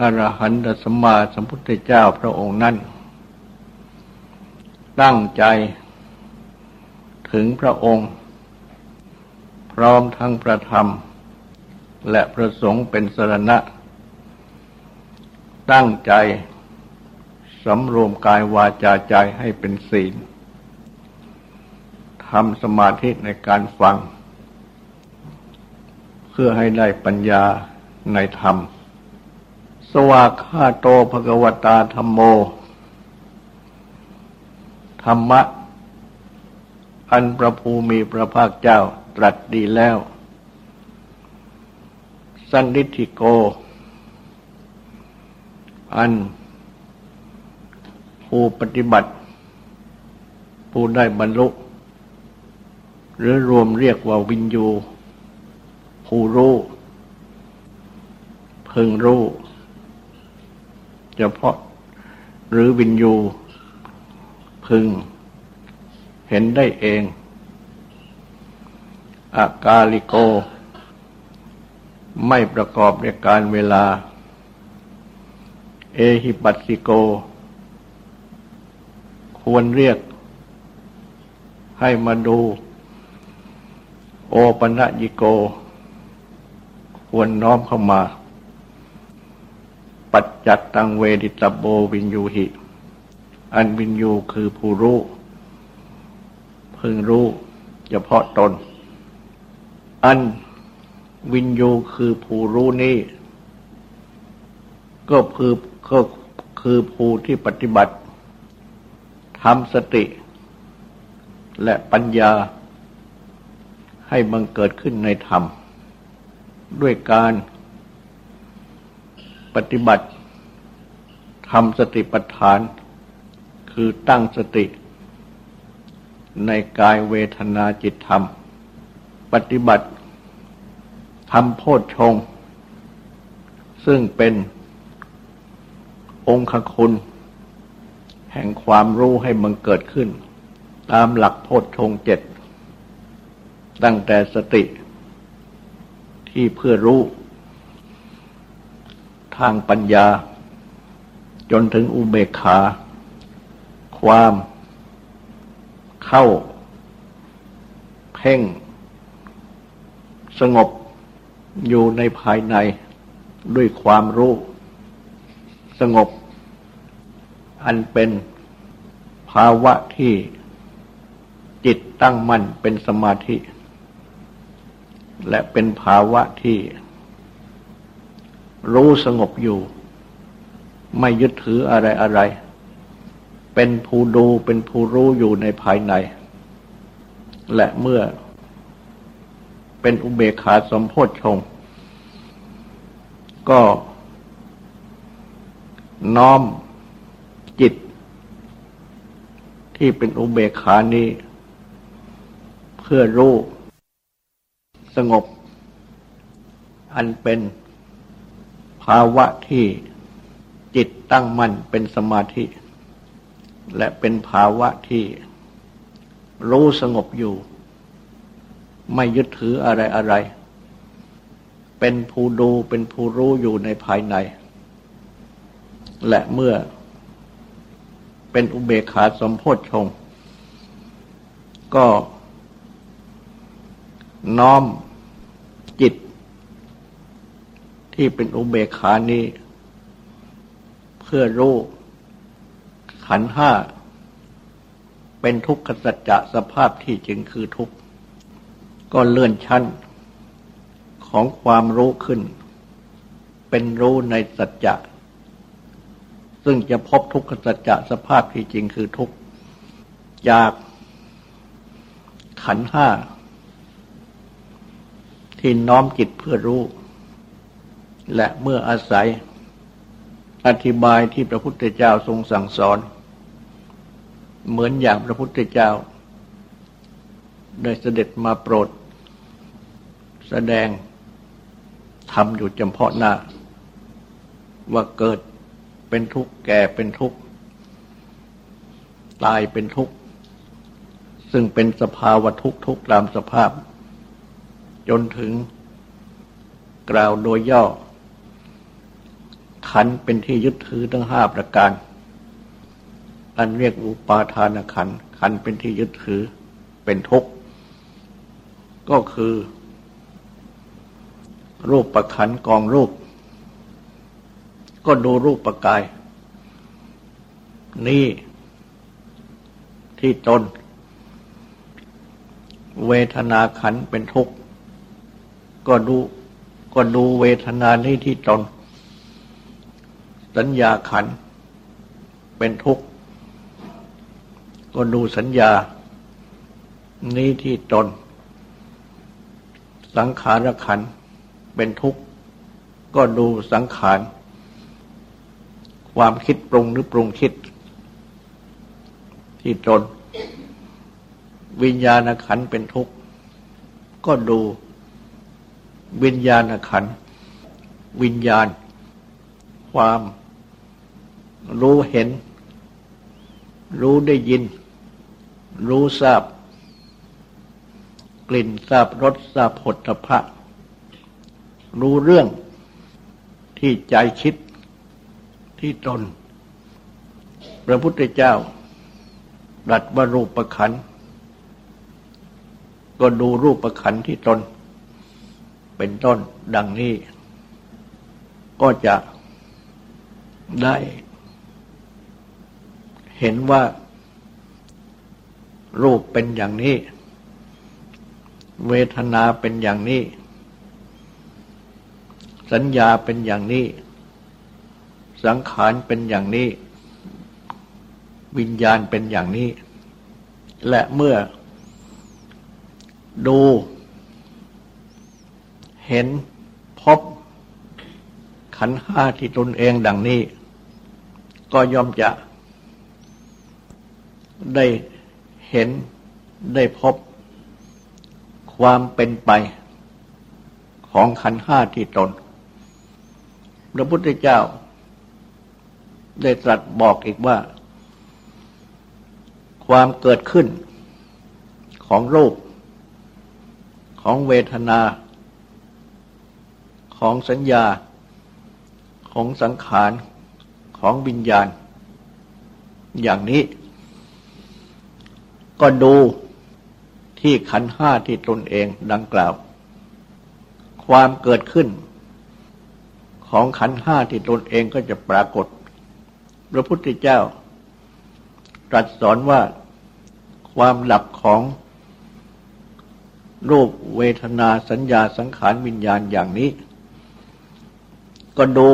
อรหันตสัมมาสัมพุทธเจ้าพระองค์นั้น ตั้งใจถึงพระองค์ พร้อมทั้งประธรรม และประสงค์เป็นสรณะ ตั้งใจสำรวมกายวาจาใจให้เป็นศีลทำสมาธิในการฟัง เพื่อให้ได้ปัญญาในธรรม สวากขาโตภกวตาธรรมโม ธรรมะ อันประภูมิพระภาคเจ้าตรัสดีแล้ว สันนิธิโก อัน ผู้ปฏิบัติ ผู้ได้บรรลุ หรือรวมเรียกว่าวินยู ผู้รู้ พึงรู้ เฉพาะ หรือวินยู พึง เห็นได้เองอากาลิโก ไม่ประกอบในการเวลา เอหิปัสสิโก ควรเรียก ให้มาดู โอปัญญิโก ควรน้อมเข้ามา ปัจจัตตังเวดิตโบวินยูหิ อันวินยูคือผู้รู้พึงรู้เฉพาะตน อันวินยูคือผู้รู้นี้ก็คือก็คือผู้ที่ปฏิบัติทำสติ และปัญญา ให้บังเกิดขึ้นในธรรม ด้วยการ ปฏิบัติทำสติปัฏฐาน คือตั้งสติ ในกายเวทนาจิตธรรม ปฏิบัติทำโพชฌงซึ่งเป็นองค์คุณ แห่งความรู้ให้มันเกิดขึ้น ตามหลักโพชฌงเจ็ดตั้งแต่สติที่เพื่อรู้ ทางปัญญา จนถึงอุเบกขา ความเข้า เพ่ง สงบอยู่ในภายในด้วยความรู้ สงบ อันเป็นภาวะที่จิตตั้งมั่นเป็นสมาธิ และเป็นภาวะที่ รู้สงบอยู่ ไม่ยึดถืออะไรอะไร เป็นผู้ดูเป็นผู้รู้อยู่ในภายใน และเมื่อเป็นอุเบกขาสมโพธชงก็น้อมจิต ที่เป็นอุเบกขานี้ เพื่อรู้ สงบ อันเป็นาวะที่จิตตั้งมั่นเป็นสมาธิ และเป็นภาวะที่รู้สงบอยู่ ไม่ยึดถืออะไรอะไร เป็นผู้ดูเป็นผู้รู้อยู่ในภายใน และเมื่อเป็นอุเบกขาสมโพธชงก็น้อมจิต ที่เป็นอุเบกขานี้ เพื่อรู้ขันห้า เป็นทุกขสัจจะสภาพที่จริงคือทุกข์ ก็เลื่อนชั้น ของความรู้ขึ้น เป็นรู้ในสัจจะซึ่งจะพบทุกขสัจจะสภาพที่จริงคือทุกข์จากขันห้า ที่น้อมจิตเพื่อรู้ และเมื่ออาศัยอธิบายที่พระพุทธเจ้าทรงสั่งสอน เหมือนอย่างพระพุทธเจ้า ได้เสด็จมาโปรด แสดงทำอยู่จำเพาะหน้า ว่าเกิดเป็นทุกข์แก่เป็นทุกข์ ตายเป็นทุกข์ ซึ่งเป็นสภาวะทุกข์ทุกตามสภาพ จนถึงกล่าวโดยย่อ ขันเป็นที่ยึดถือทั้งห้าประการ อันเรียกอุปาทานขัน ขันเป็นที่ยึดถือเป็นทุกข์ ก็คือ รูปประขันกองรูป ก็ดูรูปประกาย นี่ที่ตน เวทนาขันเป็นทุกข์ ก็ดูก็ดูเวทนานี้ที่ตน สัญญาขัน เป็นทุกข์ก็ดูสัญญา นี้ที่ตน สังขารขัน เป็นทุกข์ก็ดูสังขาร ความคิดปรุงหรือปรุงคิด ที่ตน วิญญาณขันเป็นทุกข์ก็ดูวิญญาณขัน วิญญาณ ความ รู้เห็น รู้ได้ยิน รู้ทราบ กลิ่นทราบรสทราบผลพระรู้เรื่องที่ใจคิดที่ตน พระพุทธเจ้ารัดว่ารูปประขัน ก็ดูรูปประขันที่ตน เป็นต้นดังนี้ ก็จะได้ เห็นว่า รูปเป็นอย่างนี้ เวทนาเป็นอย่างนี้ สัญญาเป็นอย่างนี้ สังขารเป็นอย่างนี้ วิญญาณเป็นอย่างนี้ และเมื่อ ดู เห็นพบขันห้าที่ตนเองดังนี้ ก็ย่อมจะ ได้เห็นได้พบความเป็นไปของขันห้าที่ตน พระพุทธเจ้า ได้ตรัสบอกอีกว่า ความเกิดขึ้นของรูปของเวทนา ของสัญญา ของสังขาร ของวิญญาณ อย่างนี้ ก็ดูที่ขันห้าที่ตนเองดังกล่าว ความเกิดขึ้น ของขันห้าที่ตนเองก็จะปรากฏ พระพุทธเจ้า ตรัสสอนว่าความหลับของรูปเวทนาสัญญาสังขารวิญญาณอย่างนี้ ก็ดู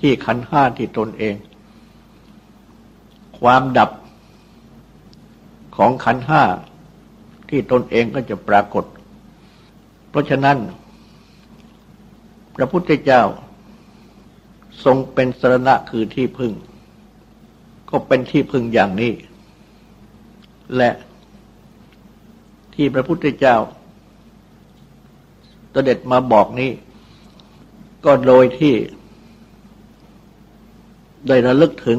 ที่ขันห้าที่ตนเอง ความดับ ของขันห้าที่ตนเองก็จะปรากฏ เพราะฉะนั้น พระพุทธเจ้า ทรงเป็นสรณะคือที่พึ่ง ก็เป็นที่พึ่งอย่างนี้ และที่พระพุทธเจ้าตเด็จมาบอกนี้ ก็โดยที่ได้ระลึกถึง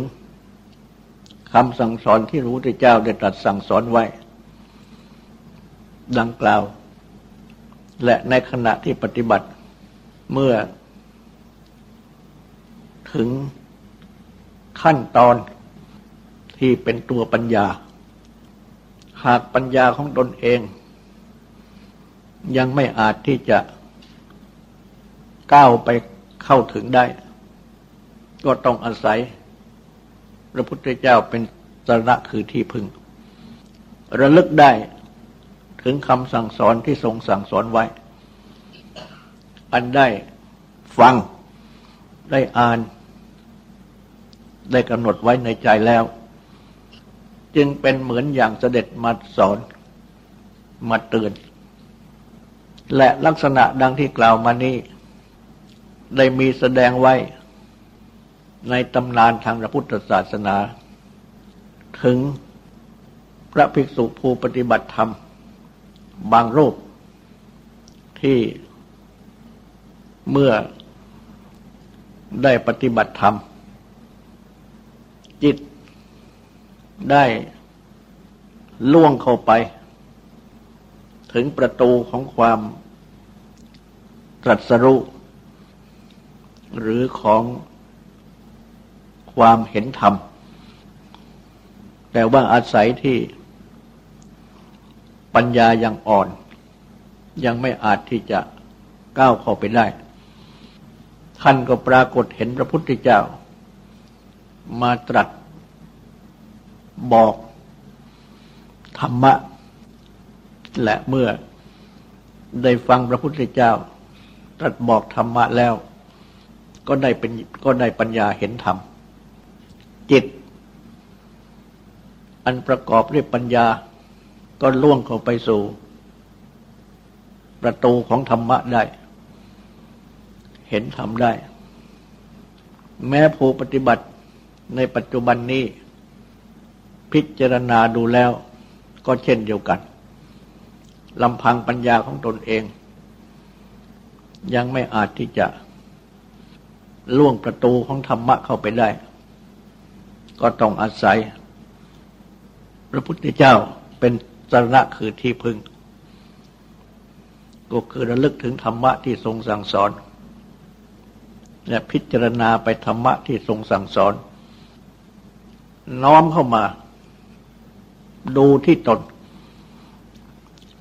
คำสั่งสอนที่พระพุทธเจ้าได้ตรัสสั่งสอนไว้ ดังกล่าว และในขณะที่ปฏิบัติเมื่อ ถึงขั้นตอนที่เป็นตัวปัญญา หากปัญญาของตนเอง ยังไม่อาจที่จะก้าวไปเข้าถึงได้ ก็ต้องอาศัย พระพุทธเจ้าเป็นสาระคือที่พึ่ง ระลึกได้ถึงคำสั่งสอนที่ทรงสั่งสอนไว้ อันได้ฟังได้อ่าน ได้กำหนดไว้ในใจแล้ว จึงเป็นเหมือนอย่างเสด็จมาสอนมาเตือน และลักษณะดังที่กล่าวมานี้ ได้มีแสดงไว้ ในตำนานทางพระพุทธศาสนา ถึงพระภิกษุผู้ปฏิบัติธรรม บางรูป ที่เมื่อได้ปฏิบัติธรรม จิตได้ล่วงเข้าไป ถึงประตูของความตรัสรู้หรือของ ความเห็นธรรม แต่ว่าอาศัยที่ปัญญายังอ่อน ยังไม่อาจที่จะก้าวเข้าไปได้ ท่านก็ปรากฏเห็นพระพุทธเจ้า มาตรัสบอกธรรมะ และเมื่อได้ฟังพระพุทธเจ้า ตรัสบอกธรรมะแล้ว ก็ได้เป็นก็ได้ปัญญาเห็นธรรม จิต อันประกอบด้วยปัญญาก็ล่วงเข้าไปสู่ ประตูของธรรมะได้ เห็นธรรมได้ แม้ผู้ปฏิบัติในปัจจุบันนี้ พิจารณาดูแล้วก็เช่นเดียวกันลำพังปัญญาของตนเอง ยังไม่อาจที่จะล่วงประตูของธรรมะเข้าไปได้ ก็ต้องอาศัย พระพุทธเจ้าเป็นสรณะคือที่พึ่ง ก็คือระลึกถึงธรรมะที่ทรงสั่งสอน และพิจารณาไปธรรมะที่ทรงสั่งสอน น้อมเข้ามา ดูที่ตน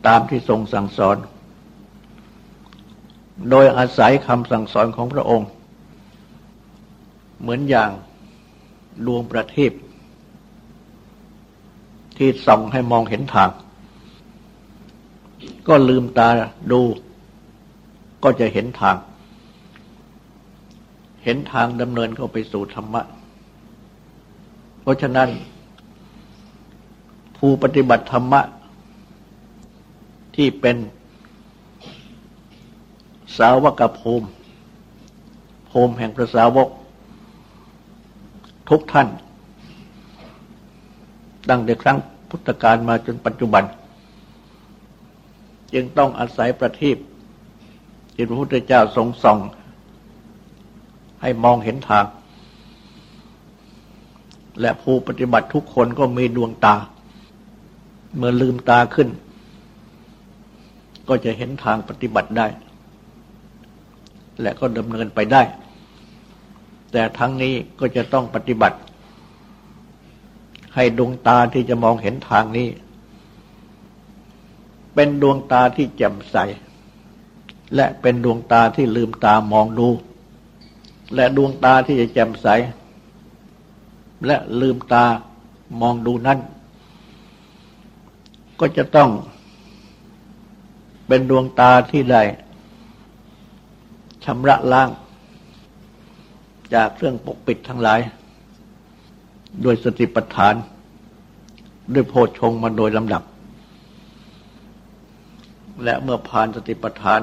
ตามที่ทรงสั่งสอน โดยอาศัยคำสั่งสอนของพระองค์ เหมือนอย่าง ดวงประทีปที่ส่องให้มองเห็นทาง ก็ลืมตาดู ก็จะเห็นทาง เห็นทางดำเนินเข้าไปสู่ธรรมะ เพราะฉะนั้น ผู้ปฏิบัติธรรมะ ที่เป็นสาวกภูมิภูมิแห่งพระสาวก ทุกท่านดังแต่ครั้งพุทธกาลมาจนปัจจุบัน จึงต้องอาศัยประทีปที่พระพุทธเจ้าทรงส่อง ให้มองเห็นทาง และผู้ปฏิบัติทุกคนก็มีดวงตา เมื่อลืมตาขึ้น ก็จะเห็นทางปฏิบัติได้ และก็ดำเนินไปได้ แต่ทั้งนี้ก็จะต้องปฏิบัติ ให้ดวงตาที่จะมองเห็นทางนี้ เป็นดวงตาที่แจ่มใส และเป็นดวงตาที่ลืมตามองดู และดวงตาที่จะแจ่มใส และลืมตามองดูนั้นก็จะต้องเป็นดวงตาที่ได้ชำระล้าง จากเครื่องปกปิดทั้งหลาย ด้วยสติปัฏฐาน ด้วยโพชงมาโดยลำดับ และเมื่อผ่านสติปัฏฐาน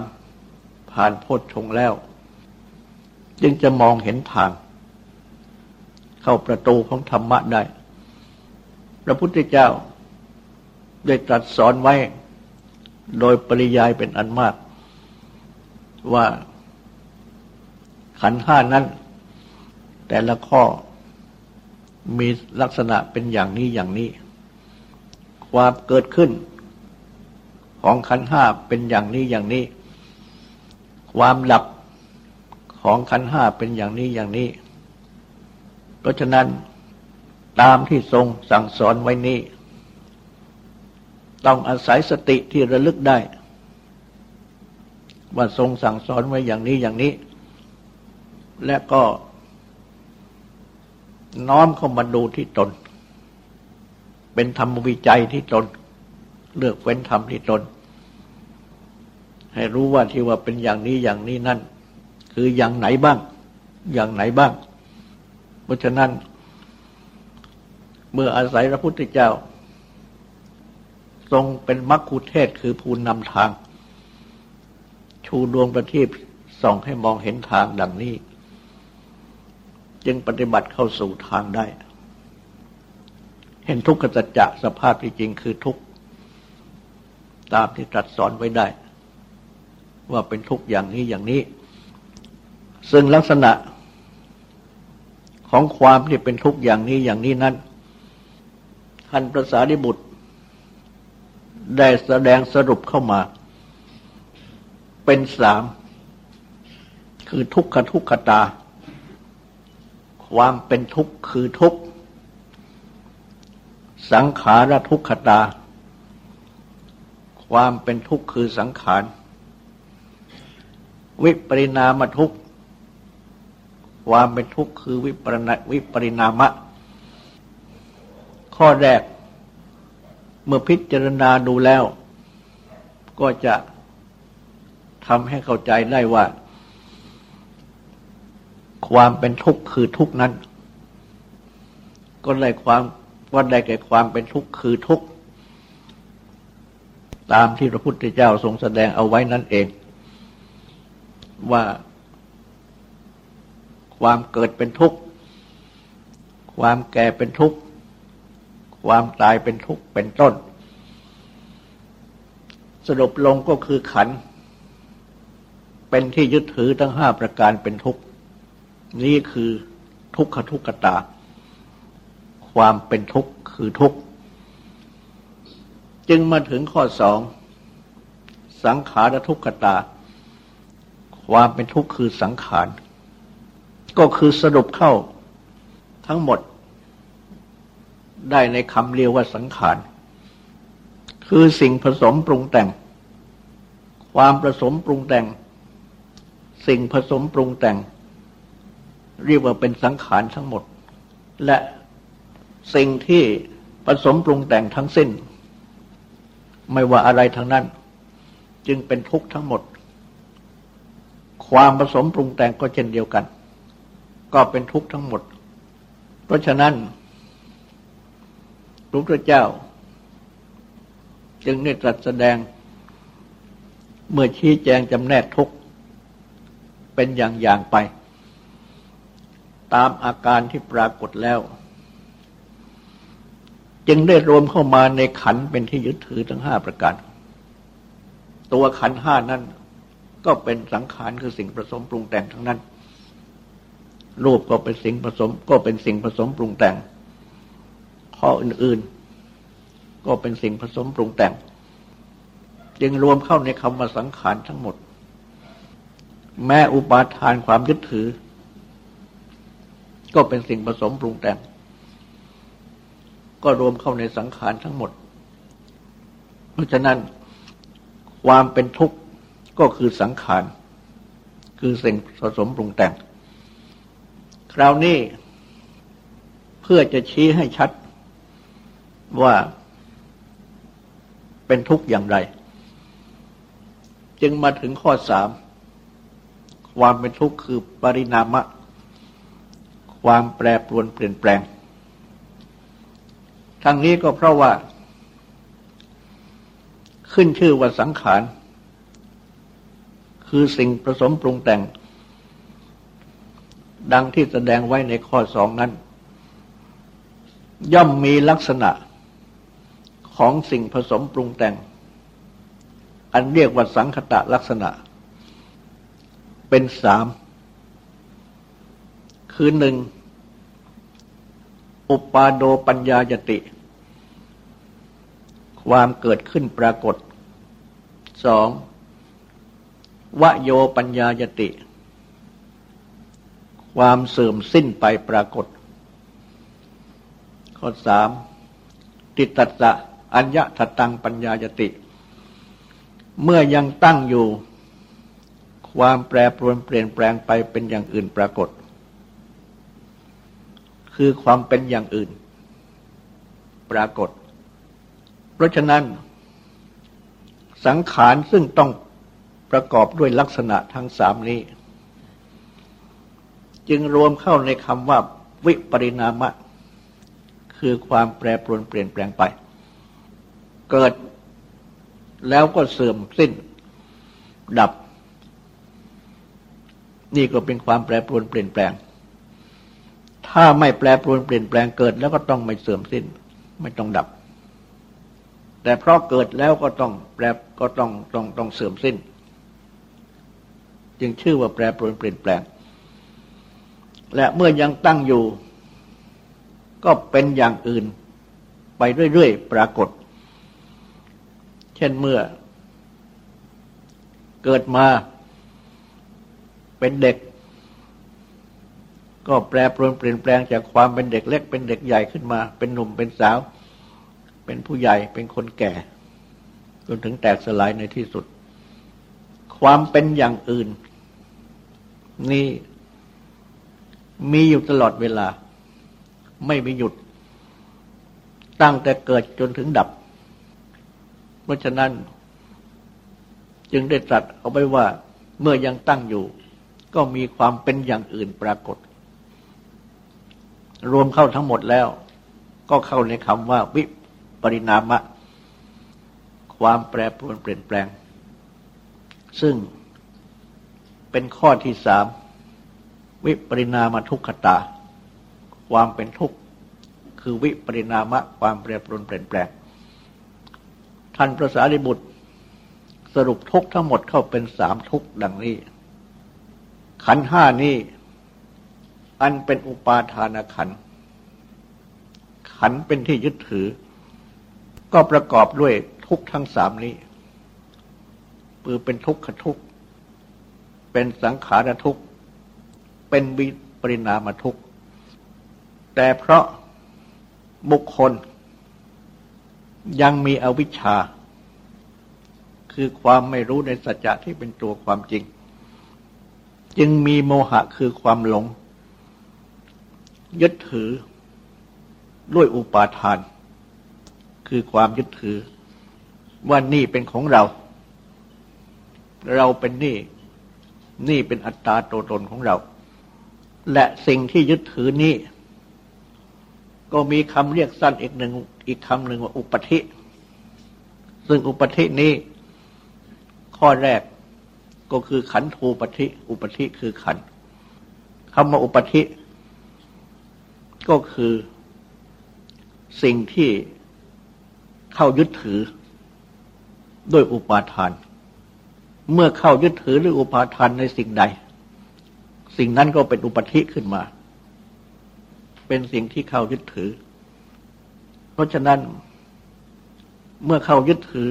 ผ่านโพชงแล้ว จึงจะมองเห็นทาง เข้าประตูของธรรมะได้ พระพุทธเจ้าได้ตรัสสอนไว้โดยปริยายเป็นอันมากว่าขันห้านั้น แต่ละข้อมีลักษณะเป็นอย่างนี้อย่างนี้ ความเกิดขึ้น ของขันห้าเป็นอย่างนี้อย่างนี้ ความหลับของขันห้าเป็นอย่างนี้อย่างนี้ เพราะฉะนั้นตามที่ทรงสั่งสอนไว้นี้ ต้องอาศัยสติที่ระลึกได้ ว่าทรงสั่งสอนไว้อย่างนี้อย่างนี้ และก็ น้อมเข้ามาดูที่ตน เป็นธรรมวิจัยที่ตน เลือกเว้นธรรมที่ตน ให้รู้ว่าที่ว่าเป็นอย่างนี้อย่างนี้นั่น คืออย่างไหนบ้าง อย่างไหนบ้าง เพราะฉะนั้น เมื่ออาศัยพระพุทธเจ้า ทรงเป็นมัคคุเทศคือผู้นำทาง ชูดวงประทีปส่องให้มองเห็นทางดังนี้ จึงปฏิบัติเข้าสู่ทางได้ เห็นทุกขสัจจะสภาพที่จริงคือทุกข์ตามที่ตรัสสอนไว้ได้ ว่าเป็นทุกข์อย่างนี้อย่างนี้ ซึ่งลักษณะของความที่เป็นทุกข์อย่างนี้อย่างนี้นั้นท่านประสาริบุตร ได้แสดงสรุปเข้ามา เป็นสาม คือทุกขทุกขตา ความเป็นทุกข์คือทุกข์สังขารทุกขตา ความเป็นทุกข์คือสังขาร วิปริณามทุกข์ ความเป็นทุกข์คือวิปริณวิปริณามะ ข้อแรก เมื่อพิจารณาดูแล้ว ก็จะทำให้เข้าใจได้ว่า ความเป็นทุกข์คือทุกข์นั้น ก็ได้ความว่าได้แก่ความเป็นทุกข์คือทุกข์ตามที่พระพุทธเจ้าทรงแสดงเอาไว้นั่นเอง ว่าความเกิดเป็นทุกข์ ความแก่เป็นทุกข์ ความตายเป็นทุกข์เป็นต้น สรุปลงก็คือขัน เป็นที่ยึดถือทั้งห้าประการเป็นทุกข์ นี่คือทุกขทุกขตา ความเป็นทุกข์คือทุกข์จึงมาถึงข้อสองสังขารทุกขตา ความเป็นทุกข์คือสังขาร ก็คือสรุปเข้าทั้งหมด ได้ในคำเรียกว่าสังขาร คือสิ่งผสมปรุงแต่ง ความผสมปรุงแต่ง สิ่งผสมปรุงแต่ง เรียกว่าเป็นสังขารทั้งหมด และสิ่งที่ผสมปรุงแต่งทั้งสิ้น ไม่ว่าอะไรทั้งนั้น จึงเป็นทุกข์ทั้งหมด ความผสมปรุงแต่งก็เช่นเดียวกัน ก็เป็นทุกข์ทั้งหมด เพราะฉะนั้นพระพุทธเจ้า จึงได้ตรัสแสดง เมื่อชี้แจงจำแนกทุกข์เป็นอย่างๆไป ตามอาการที่ปรากฏแล้ว จึงได้รวมเข้ามาในขันเป็นที่ยึดถือทั้งห้าประการ ตัวขันห้านั้น ก็เป็นสังขารคือสิ่งผสมปรุงแต่งทั้งนั้น รูปก็เป็นสิ่งผสม ก็เป็นสิ่งผสมปรุงแต่ง ข้ออื่นๆ ก็เป็นสิ่งผสมปรุงแต่ง จึงรวมเข้าในคำว่าสังขารทั้งหมด แม้อุปาทานความยึดถือ ก็เป็นสิ่งผสมปรุงแต่ง ก็รวมเข้าในสังขารทั้งหมด เพราะฉะนั้นความเป็นทุกข์ก็คือสังขาร คือสิ่งผสมปรุงแต่ง คราวนี้เพื่อจะชี้ให้ชัดว่าเป็นทุกข์อย่างไร จึงมาถึงข้อสามความเป็นทุกข์คือปรินามะ ความแปรปรวนเปลี่ยนแปลง ทั้งนี้ก็เพราะว่า ขึ้นชื่อว่าสังขาร คือสิ่งผสมปรุงแต่ง ดังที่แสดงไว้ในข้อสองนั้น ย่อมมีลักษณะของสิ่งผสมปรุงแต่ง อันเรียกว่าสังคตะลักษณะ เป็นสาม คือหนึ่ง อุปาโดปัญญายติ ความเกิดขึ้นปรากฏสองวโยปัญญายติ ความเสื่อมสิ้นไปปรากฏ ข้อสามติตัสสะอัญญทตังปัญญายติ เมื่อยังตั้งอยู่ ความแปรปรวนเปลี่ยนแปลงไปเป็นอย่างอื่นปรากฏ คือความเป็นอย่างอื่น ปรากฏ เพราะฉะนั้น สังขารซึ่งต้องประกอบด้วยลักษณะทั้งสามนี้ จึงรวมเข้าในคำว่าวิปริณามะ คือความแปรปรวนเปลี่ยนแปลงไป เกิดแล้วก็เสื่อมสิ้น ดับ นี่ก็เป็นความแปรปรวนเปลี่ยนแปลง ถ้าไม่แปรปรวนเปลี่ยนแปลงเกิดแล้วก็ต้องไม่เสื่อมสิ้น ไม่ต้องดับ แต่เพราะเกิดแล้วก็ต้องแปรก็ต้องต้องต้องเสื่อมสิ้น จึงชื่อว่าแปรปรวนเปลี่ยนแปลง และเมื่อยังตั้งอยู่ ก็เป็นอย่างอื่น ไปเรื่อยๆปรากฏ เช่นเมื่อ เกิดมาเป็นเด็ก ก็แปรปรวนเปลี่ยนแปลงจากความเป็นเด็กเล็ก เป็นเด็กใหญ่ขึ้นมา เป็นหนุ่มเป็นสาว เป็นผู้ใหญ่เป็นคนแก่ จนถึงแตกสลายในที่สุด ความเป็นอย่างอื่น นี่มีอยู่ตลอดเวลา ไม่มีหยุด ตั้งแต่เกิดจนถึงดับ เพราะฉะนั้น จึงได้ตรัสเอาไว้ว่าเมื่อยังตั้งอยู่ ก็มีความเป็นอย่างอื่นปรากฏ รวมเข้าทั้งหมดแล้ว ก็เข้าในคำว่าวิปริณามะ ความแปรปรวนเปลี่ยนแปลง ซึ่งเป็นข้อที่สามวิปริณามทุกขตา ความเป็นทุกข์คือวิปริณามะ ความแปรปรวนเปลี่ยนแปลง ท่านพระสารีบุตรสรุปทุกทั้งหมดเข้าเป็นสามทุกดังนี้ ขันห้านี้ อันเป็นอุปาทานขัน ขันเป็นที่ยึดถือ ก็ประกอบด้วยทุกทั้งสามนี้ปือเป็นทุกขทุกเป็นสังขารทุกเป็นวิปริณามทุกแต่เพราะบุคคล ยังมีอวิชชา คือความไม่รู้ในสัจจะที่เป็นตัวความจริง จึงมีโมหะคือความหลง ยึดถือด้วยอุปาทาน คือความยึดถือ ว่านี่เป็นของเรา เราเป็นนี่ นี่เป็นอัตตาตัวตนของเรา และสิ่งที่ยึดถือนี้ ก็มีคำเรียกสั้นอีกหนึ่งอีกคำหนึ่งว่าอุปธิ ซึ่งอุปธินี้ ข้อแรกก็คือขันธูปธิ อุปธิคือขันคำว่าอุปธิ ก็คือสิ่งที่เข้ายึดถือด้วยอุปาทาน เมื่อเข้ายึดถือหรืออุปาทานในสิ่งใด สิ่งนั้นก็เป็นอุปธิขึ้นมา เป็นสิ่งที่เข้ายึดถือ เพราะฉะนั้นเมื่อเข้ายึดถือ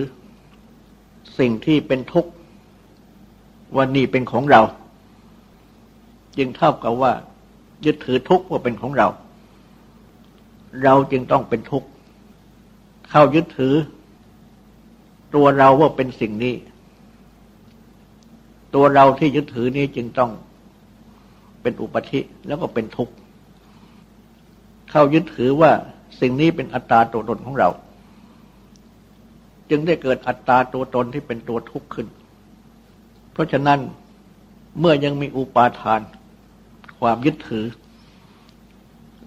สิ่งที่เป็นทุกข์ว่านี่เป็นของเรา จึงเท่ากับว่า ยึดถือทุกข์ว่าเป็นของเรา เราจึงต้องเป็นทุกข์เข้ายึดถือ ตัวเราว่าเป็นสิ่งนี้ ตัวเราที่ยึดถือนี้จึงต้องเป็นอุปธิแล้วก็เป็นทุกข์เข้ายึดถือว่าสิ่งนี้เป็นอัตตาตัวตนของเรา จึงได้เกิดอัตตาตัวตนที่เป็นตัวทุกข์ขึ้น เพราะฉะนั้นเมื่อยังมีอุปาทาน ความยึดถือ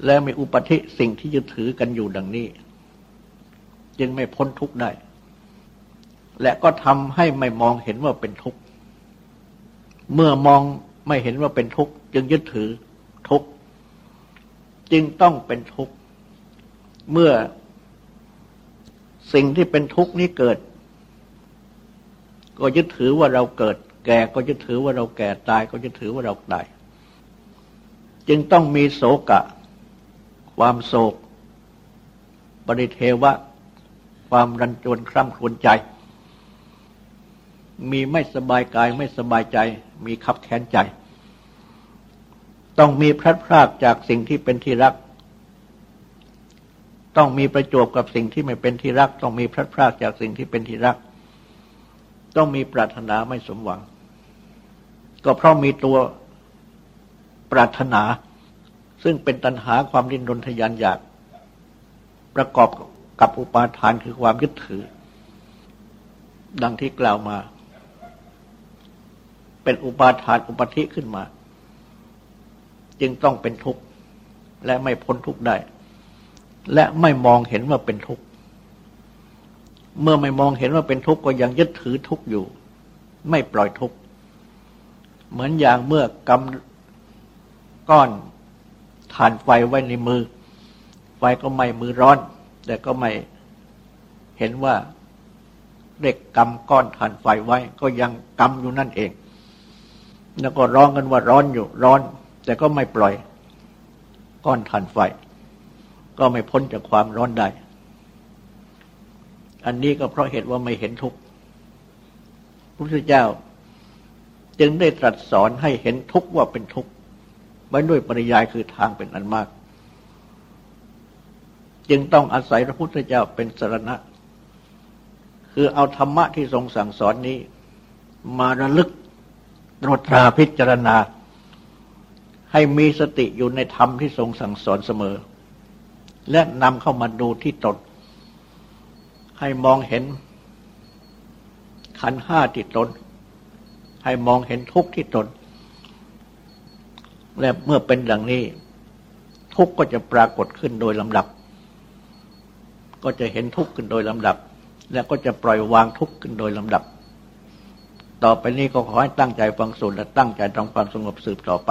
และมีอุปธิสิ่งที่ยึดถือกันอยู่ดังนี้ จึงไม่พ้นทุกข์ได้ และก็ทำให้ไม่มองเห็นว่าเป็นทุกข์ เมื่อมองไม่เห็นว่าเป็นทุกข์ จึงยึดถือทุกข์ จึงต้องเป็นทุกข์ เมื่อสิ่งที่เป็นทุกข์นี้เกิด ก็ยึดถือว่าเราเกิด แก่ก็จะถือว่าเราแก่ตายก็จะถือว่าเราตาย จึงต้องมีโศกะ ความโศก ปริเทวะ ความรันจวนคร่ำครวญใจ มีไม่สบายกายไม่สบายใจ มีขับแค้นใจ ต้องมีพลัดพรากจากสิ่งที่เป็นที่รัก ต้องมีประจวบกับสิ่งที่ไม่เป็นที่รัก ต้องมีพลัดพรากจากสิ่งที่เป็นที่รัก ต้องมีปรารถนาไม่สมหวัง ก็เพราะมีตัวปรารถนา ซึ่งเป็นตัณหาความดิ้นรนทยานอยาก ประกอบกับอุปาทานคือความยึดถือ ดังที่กล่าวมา เป็นอุปาทานอุปธิขึ้นมา จึงต้องเป็นทุกข์ และไม่พ้นทุกข์ได้ และไม่มองเห็นว่าเป็นทุกข์ เมื่อไม่มองเห็นว่าเป็นทุกข์ก็ยังยึดถือทุกข์อยู่ ไม่ปล่อยทุกข์ เหมือนอย่างเมื่อกำก้อน ฐานไฟไว้ในมือ ไฟก็ไม่มือร้อน แต่ก็ไม่เห็นว่าเด็กกำก้อนฐานไฟไว้ ก็ยังกำอยู่นั่นเอง แล้วก็ร้องกันว่าร้อนอยู่ร้อน แต่ก็ไม่ปล่อยก้อนฐานไฟ ก็ไม่พ้นจากความร้อนได้ อันนี้ก็เพราะเหตุว่าไม่เห็นทุกข์พระพุทธเจ้า จึงได้ตรัสสอนให้เห็นทุกข์ว่าเป็นทุกข์ ไว้ด้วยปริยายคือทางเป็นอันมาก จึงต้องอาศัยพระพุทธเจ้าเป็นสรณะ คือเอาธรรมะที่ทรงสั่งสอนนี้ มาระลึกตรวจตราพิจารณา ให้มีสติอยู่ในธรรมที่ทรงสั่งสอนเสมอ และนำเข้ามาดูที่ตนให้มองเห็นขันห้าที่ตนให้มองเห็นทุกข์ที่ตน และเมื่อเป็นดังนี้ ทุกข์ก็จะปรากฏขึ้นโดยลำดับ ก็จะเห็นทุกข์ขึ้นโดยลำดับ และก็จะปล่อยวางทุกข์ขึ้นโดยลำดับ ต่อไปนี้ก็ขอให้ตั้งใจฟังสูตรและตั้งใจทำความสงบสืบต่อไป